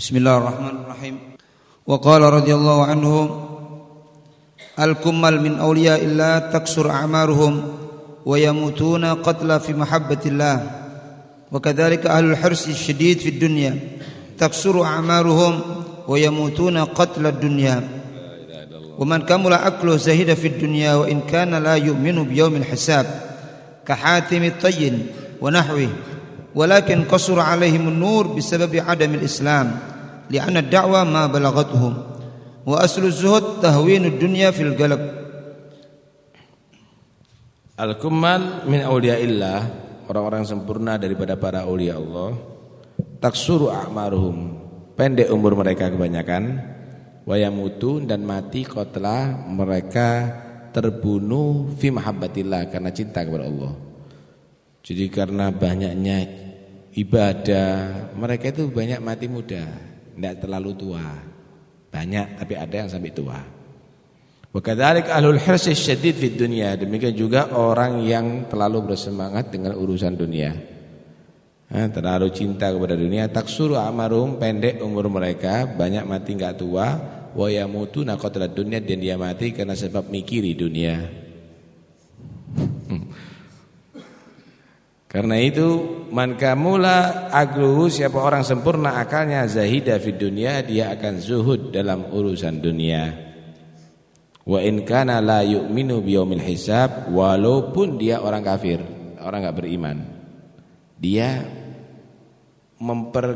بسم الله الرحمن الرحيم. وقال رضي الله عنه الكمل من أولياء الله تكسر أعمارهم ويموتون قتلى في محبة الله. وكذلك أهل الحرص الشديد في الدنيا تكسر أعمارهم ويموتون قتل الدنيا. ومن كمل عقله زهد في الدنيا وإن كان لا يؤمن بيوم الحساب كحاتم الطين ونحوه ولكن قصر عليهم النور بسبب عدم الإسلام. لأن الدعوة ما بلغتهم وأصل الزهد تهوين الدنيا في القلب Al-kummal min awliyaillah Orang-orang sempurna daripada para awliya Allah Taksuru a'maruhum Pendek umur mereka kebanyakan Wayamutu dan mati kotlah mereka terbunuh Fi mahabbatillah karena cinta kepada Allah Jadi karena banyaknya ibadah Mereka itu banyak mati muda Tidak terlalu tua Banyak tapi ada yang sampai tua Wa kadzalik ahlul hirsi syadid fid dunya. Demikian juga orang yang terlalu bersemangat dengan urusan dunia. Nah, terlalu cinta kepada dunia, taksuru amarum pendek umur mereka, banyak mati enggak tua, wa yamutuna qatla dunya dan dia mati karena sebab mikiri dunia. Karena itu man kamula agluhu siapa orang sempurna akalnya zahida fid dunya dia akan zuhud dalam urusan dunia. Wa in kana la yu'minu biyaumil hisab walaupun dia orang kafir, orang enggak beriman. Dia memper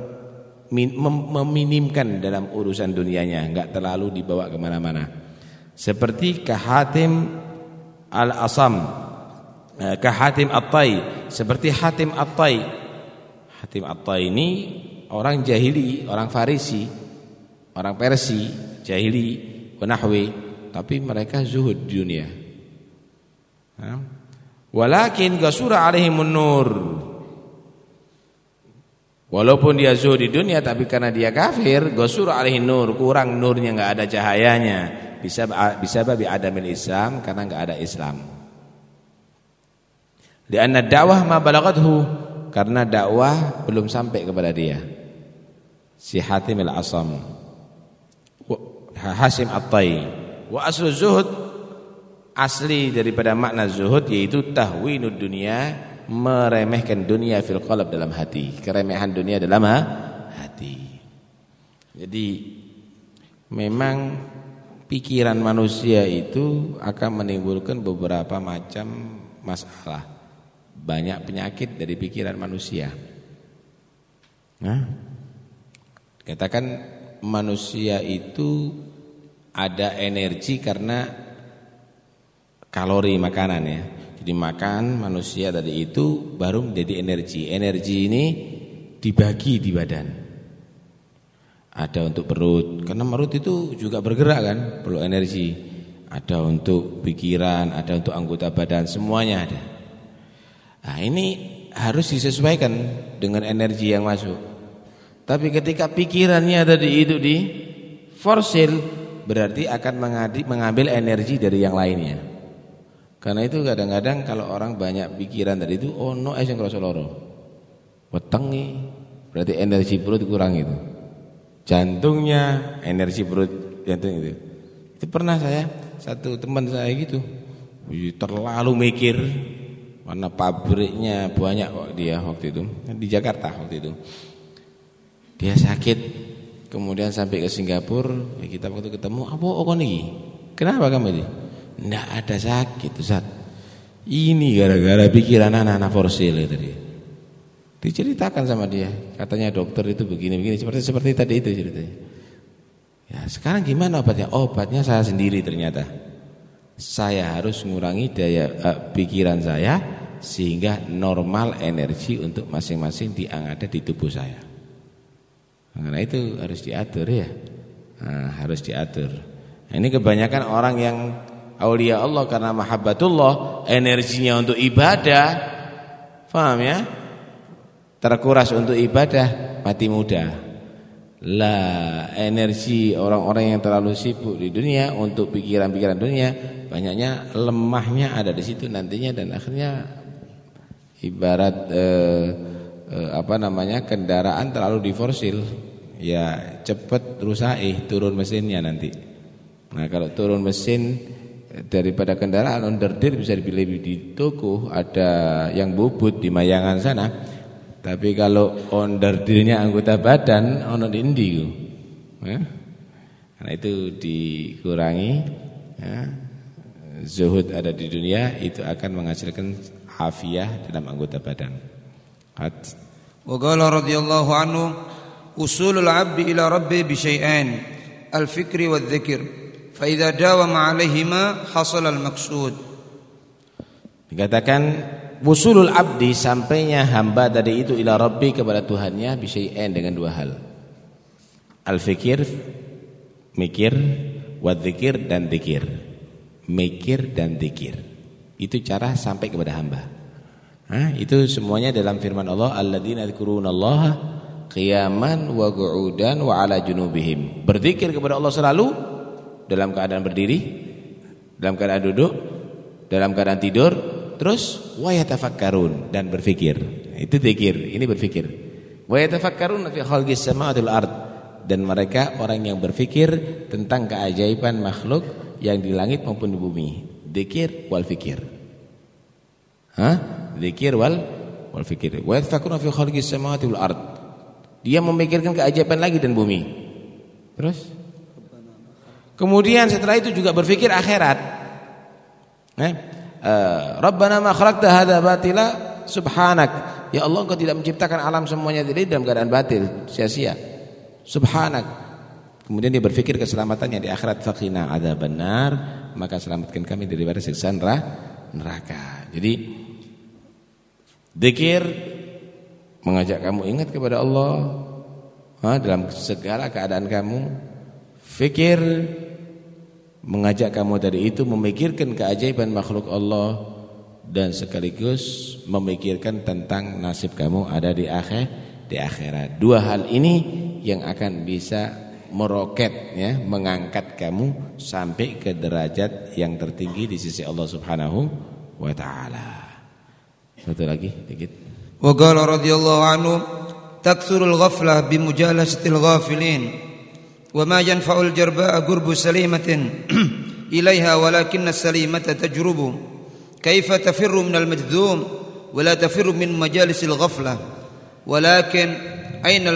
mem, meminimkan dalam urusan dunianya, enggak terlalu dibawa ke mana mana Seperti Kahatim Al-Asam, eh, Kahatim At-Tai, seperti Hatim At-Tai. Hatim At-Tai ini orang jahili, orang Farisi, orang Persi, jahili, wanahwi tapi mereka zuhud di dunia. Walakin gasura alaihimun nur. Walaupun dia zuhud di dunia tapi karena dia kafir, gasura alaihin nur, kurang nurnya enggak ada cahayanya. Bisa bisa babi adamil Islam karena enggak ada Islam. Lianna dakwah ma balagathu karena dakwah belum sampai kepada dia. Si Hatim al-Asam. Hasim at-Tai Wa aslu zuhud asli daripada makna zuhud yaitu tahwinud dunia meremehkan dunia fil qalb dalam hati. Keremehan dunia dalam hati. Jadi memang pikiran manusia itu akan menimbulkan beberapa macam masalah. Banyak penyakit dari pikiran manusia. Nah, katakan manusia itu ada energi karena kalori makanan ya. Jadi makan manusia tadi itu baru menjadi energi. Energi ini dibagi di badan. Ada untuk perut, karena perut itu juga bergerak kan, perlu energi. Ada untuk pikiran, ada untuk anggota badan, semuanya ada. Nah, ini harus disesuaikan dengan energi yang masuk. Tapi ketika pikirannya tadi itu di forsil berarti akan mengambil energi dari yang lainnya. Karena itu kadang-kadang kalau orang banyak pikiran dari itu, oh no es yang kerasa loro. Wetengi, berarti energi perut kurang itu. Jantungnya, energi perut jantung itu. Itu pernah saya, satu teman saya gitu, terlalu mikir, karena pabriknya banyak kok dia waktu itu, di Jakarta waktu itu. Dia sakit Kemudian sampai ke Singapura, ya kita waktu ketemu, apa kok nih? Kenapa kamu ini? Tidak ada sakit, Ustaz. Ini gara-gara pikiran anak-anak forsil itu dia. Diceritakan sama dia, katanya dokter itu begini-begini seperti seperti tadi itu ceritanya. Ya, sekarang gimana obatnya? Obatnya saya sendiri ternyata. Saya harus mengurangi daya uh, pikiran saya sehingga normal energi untuk masing-masing yang di tubuh saya. Karena itu harus diatur ya. Nah, harus diatur. Nah, ini kebanyakan orang yang aulia Allah karena mahabbatullah, energinya untuk ibadah. Paham ya? Terkuras untuk ibadah, mati muda. Lah, energi orang-orang yang terlalu sibuk di dunia untuk pikiran-pikiran dunia, banyaknya lemahnya ada di situ nantinya dan akhirnya ibarat eh, eh, apa namanya kendaraan terlalu diforsil ya cepet rusak eh turun mesinnya nanti. Nah kalau turun mesin daripada kendaraan underdeal bisa dipilih di toko ada yang bubut di Mayangan sana. Tapi kalau underdealnya anggota badan ono di. Ya. Karena itu dikurangi ya. Zuhud ada di dunia itu akan menghasilkan afiah dalam anggota badan. Hat. Wa qala radhiyallahu anhu usulul 'abdi ila rabbi bi syai'ain al-fikri wadh-dhikr fa idza dawama 'alaihima hasala al-maqsud. Dikatakan wusulul abdi sampainya hamba tadi itu ila rabbi kepada Tuhannya bi syai'ain dengan dua hal. Al-fikir mikir wadzikir dan dzikir mikir dan dzikir itu cara sampai kepada hamba. Hah? itu semuanya dalam firman Allah alladzina yadhkurunallaha qiyaman wa qu'udan wa ala junubihim. Berzikir kepada Allah selalu dalam keadaan berdiri dalam keadaan duduk dalam keadaan tidur terus wa yatafakkarun dan berfikir. Itu dzikir ini berfikir. Wa yatafakkarun fi khalqis samawati wal ard. Dan mereka orang yang berfikir tentang keajaiban makhluk yang di langit maupun di bumi. Dzikir wal fikir. Hah? Dzikir wal wal fikir. Wa yatafakkaruna fi khalqis samawati wal ard. Dia memikirkan keajaiban lagi dan bumi. Terus? Kemudian setelah itu juga berfikir akhirat. Eh? Uh, Rabbana ma khalaqta hadza batila subhanak. Ya Allah engkau tidak menciptakan alam semuanya tadi dalam keadaan batil, sia-sia. Subhanak. Kemudian dia berpikir keselamatannya di akhirat faqina ada benar, maka selamatkan kami dari siksa neraka. Jadi zikir mengajak kamu ingat kepada Allah ha, dalam segala keadaan kamu. Fikir mengajak kamu dari itu memikirkan keajaiban makhluk Allah dan sekaligus memikirkan tentang nasib kamu ada di akhir di akhirat. Dua hal ini yang akan bisa meroket ya, mengangkat kamu sampai ke derajat yang tertinggi di sisi Allah Subhanahu wa taala. Satu lagi dikit. Wa qala radhiyallahu anhu takthurul ghaflah bi mujalasatil ghafilin wa ma yanfa'ul jarba'a qurbu salimatin ilaiha walakinna salimata tajrubu kaifa tafirru min al-majdhum wa la tafirru min majalisil ghaflah walakin aina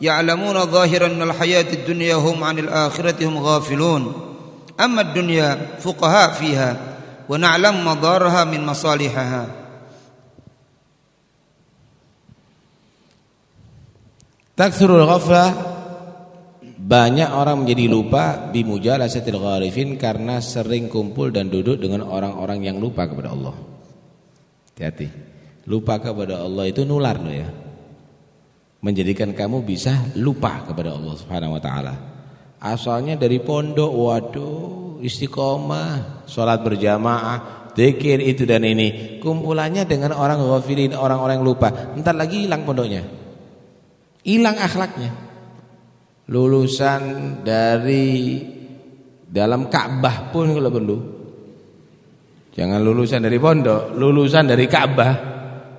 ya'lamuna zahiran من hayati dunya hum 'anil akhirati hum ghafilun amma ad-dunya fuqaha fiha wa na'lam madaraha min masalihaha banyak orang menjadi lupa bimujalasatil gharifin karena sering kumpul dan duduk dengan orang-orang yang lupa kepada Allah. Hati-hati. Lupa kepada Allah itu nular loh ya menjadikan kamu bisa lupa kepada Allah Subhanahu wa taala. Asalnya dari pondok, waduh, istiqomah, sholat berjamaah, zikir itu dan ini. Kumpulannya dengan orang ghafilin, orang-orang yang lupa. Entar lagi hilang pondoknya. Hilang akhlaknya. Lulusan dari dalam Ka'bah pun kalau perlu. Jangan lulusan dari pondok, lulusan dari Ka'bah.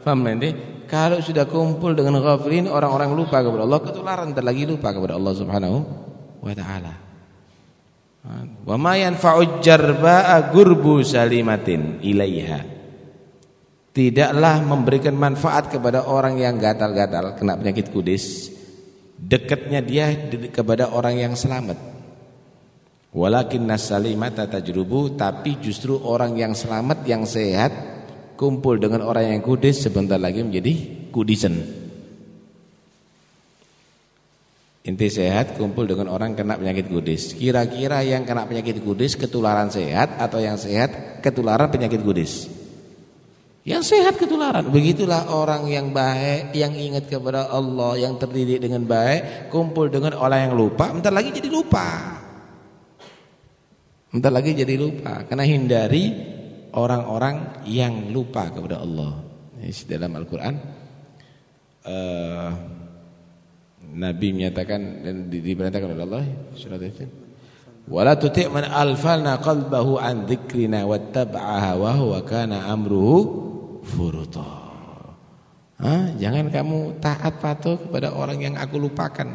Paham nanti? Kalau sudah kumpul dengan ghafilin orang-orang lupa kepada Allah, ketularan terlagi lupa kepada Allah Subhanahu wa taala. Wa ma yanfa'u jarba'a gurbu salimatin ilaiha. Tidaklah memberikan manfaat kepada orang yang gatal-gatal kena penyakit kudis, dekatnya dia kepada orang yang selamat. Walakin nasalimata tajrubu tapi justru orang yang selamat yang sehat kumpul dengan orang yang kudis sebentar lagi menjadi kudisen. Inti sehat kumpul dengan orang kena penyakit kudis. Kira-kira yang kena penyakit kudis ketularan sehat atau yang sehat ketularan penyakit kudis? Yang sehat ketularan. Begitulah orang yang baik, yang ingat kepada Allah, yang terdidik dengan baik, kumpul dengan orang yang lupa, bentar lagi jadi lupa. Bentar lagi jadi lupa. Karena hindari orang-orang yang lupa kepada Allah. Dalam Al-Qur'an uh, Nabi menyatakan dan diperintahkan oleh Allah surat Yasin. Wala tuti' man alfalna qalbahu an dzikrina wattaba'aha wa huwa kana amruhu furuta. Hah? Jangan kamu taat patuh kepada orang yang aku lupakan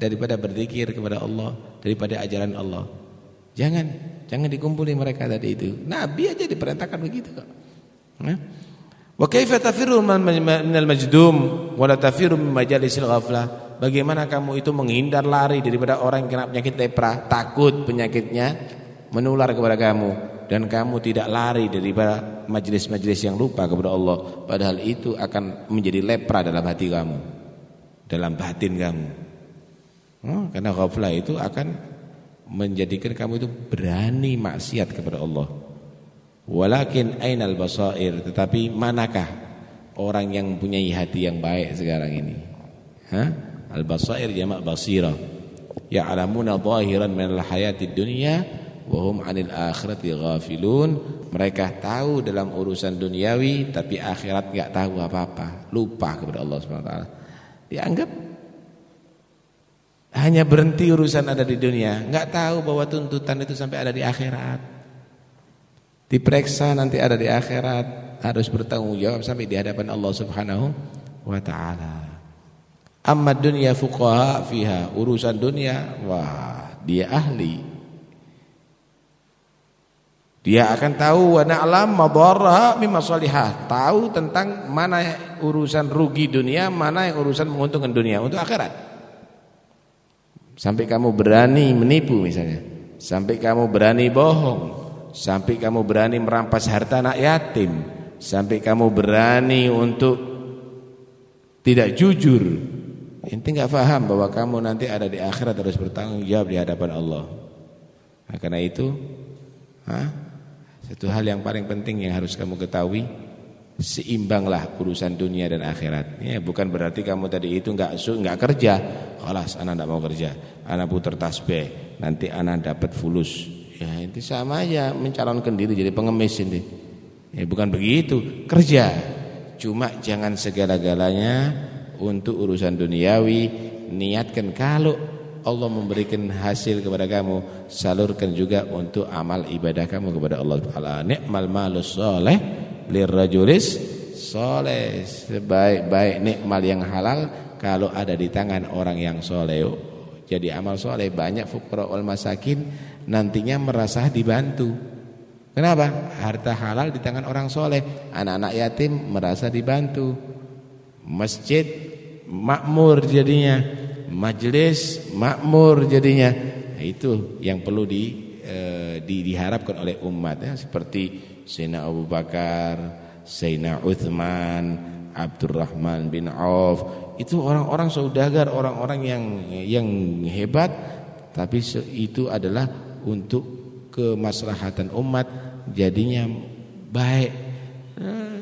daripada berzikir kepada Allah, daripada ajaran Allah. Jangan, jangan dikumpuli mereka tadi itu. Nabi aja diperintahkan begitu kok. Wa kaifa tafiru minal majdum wa la tafiru min majalisil ghaflah? Bagaimana kamu itu menghindar lari daripada orang yang kena penyakit lepra, takut penyakitnya menular kepada kamu dan kamu tidak lari daripada majelis-majelis yang lupa kepada Allah padahal itu akan menjadi lepra dalam hati kamu dalam batin kamu oh, karena ghaflah itu akan menjadikan kamu itu berani maksiat kepada Allah. Walakin ainal basair tetapi manakah orang yang punya hati yang baik sekarang ini? Ha al basair jamak basira ya'lamuna zahiran min al hayatid dunya wahum anil akhirati ghafilun. Mereka tahu dalam urusan duniawi tapi akhirat enggak tahu apa-apa. Lupa kepada Allah Subhanahu wa taala. Dianggap hanya berhenti urusan ada di dunia. Enggak tahu bahwa tuntutan itu sampai ada di akhirat. Diperiksa nanti ada di akhirat. Harus bertanggung jawab sampai di hadapan Allah Subhanahu wa taala. Amma dunya fuqaha fiha. Urusan dunia wah dia ahli. Dia akan tahu wa na'lam madarraha mimma salihah. Tahu tentang mana urusan rugi dunia, mana yang urusan menguntungkan dunia untuk akhirat. Sampai kamu berani menipu misalnya. Sampai kamu berani bohong. Sampai kamu berani merampas harta anak yatim. Sampai kamu berani untuk tidak jujur. Inti enggak paham bahwa kamu nanti ada di akhirat harus bertanggung jawab di hadapan Allah. Nah, karena itu, ha? Satu hal yang paling penting yang harus kamu ketahui Seimbanglah urusan dunia dan akhirat. Ya, Bukan berarti kamu tadi itu enggak, enggak kerja. Alas anak enggak mau kerja. Anak putar tasbih Nanti anak dapat fulus. Ya itu sama aja mencalonkan diri jadi pengemis ini. Ya bukan begitu. Kerja. Cuma jangan segala-galanya Untuk urusan duniawi. Niatkan kalau Allah memberikan hasil kepada kamu salurkan juga untuk amal ibadah kamu kepada Allah Taala. Nikmal malus saleh lirajulis saleh sebaik-baik nikmal yang halal kalau ada di tangan orang yang soleh. Jadi amal soleh banyak fuqara wal masakin nantinya merasa dibantu. Kenapa? Harta halal di tangan orang soleh. Anak-anak yatim merasa dibantu. Masjid makmur jadinya. Majelis makmur jadinya. Nah, itu yang perlu di, eh, di diharapkan oleh umat ya. Seperti Sayyidina Abu Bakar, Sayyidina Uthman, Abdurrahman bin Auf. Itu orang-orang saudagar, orang-orang yang yang hebat. Tapi itu adalah untuk kemaslahatan umat. Jadinya baik. Nah,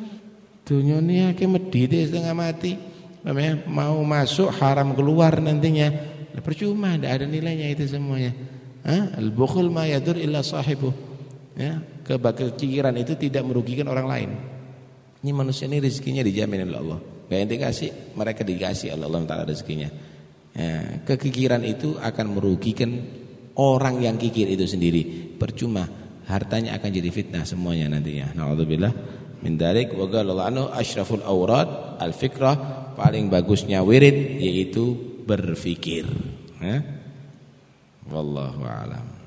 dunia ini medhi setengah mati. Mau masuk haram keluar nantinya. Nah, percuma tidak ada nilainya itu semuanya. Al bukhul ma yadur illa sahibu. Ya kebakiran itu tidak merugikan orang lain. Ini manusia ini rezekinya dijamin oleh Allah. Gak yang dikasih mereka dikasih oleh Allah taala rezekinya. Ya, kekikiran itu akan merugikan orang yang kikir itu sendiri. Percuma hartanya akan jadi fitnah semuanya nantinya. Naudzubillah. Min dalik wa qala anhu asyraful awrad al fikrah paling bagusnya wirid yaitu berfikir. Ya. Wallahu alam